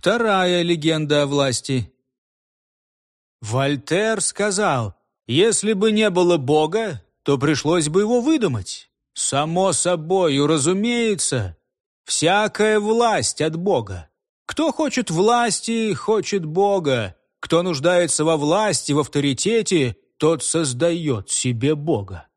Вторая легенда о власти. Вольтер сказал, если бы не было Бога, то пришлось бы его выдумать. Само собою, разумеется, всякая власть от Бога. Кто хочет власти, хочет Бога. Кто нуждается во власти, в авторитете, тот создает себе Бога.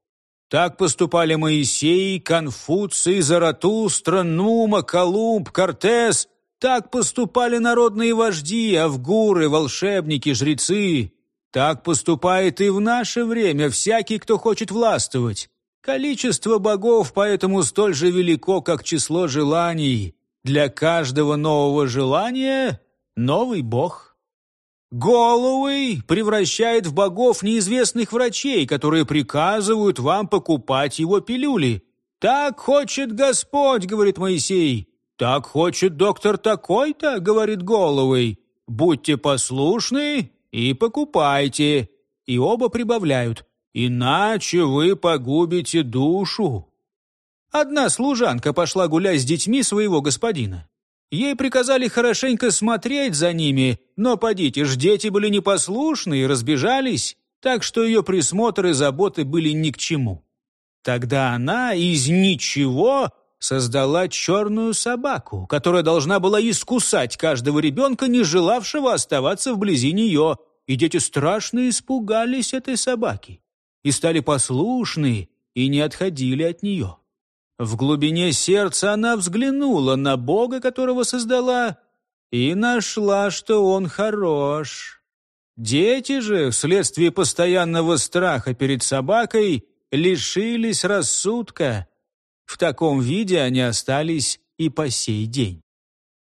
Так поступали Моисей, Конфуций, Заратустра, Нума, Колумб, Кортес. Так поступали народные вожди, авгуры, волшебники, жрецы. Так поступает и в наше время всякий, кто хочет властвовать. Количество богов поэтому столь же велико, как число желаний. Для каждого нового желания — новый бог. Голуэй превращает в богов неизвестных врачей, которые приказывают вам покупать его пилюли. «Так хочет Господь», — говорит Моисей. «Так хочет доктор такой-то», — говорит Голуэй. «Будьте послушны и покупайте». И оба прибавляют. «Иначе вы погубите душу». Одна служанка пошла гулять с детьми своего господина. Ей приказали хорошенько смотреть за ними, но, подите ж, дети были непослушны и разбежались, так что ее присмотр и заботы были ни к чему. Тогда она из ничего создала черную собаку, которая должна была искусать каждого ребенка, не желавшего оставаться вблизи нее, и дети страшно испугались этой собаки и стали послушны и не отходили от нее. В глубине сердца она взглянула на Бога, которого создала, и нашла, что он хорош. Дети же, вследствие постоянного страха перед собакой, лишились рассудка. В таком виде они остались и по сей день.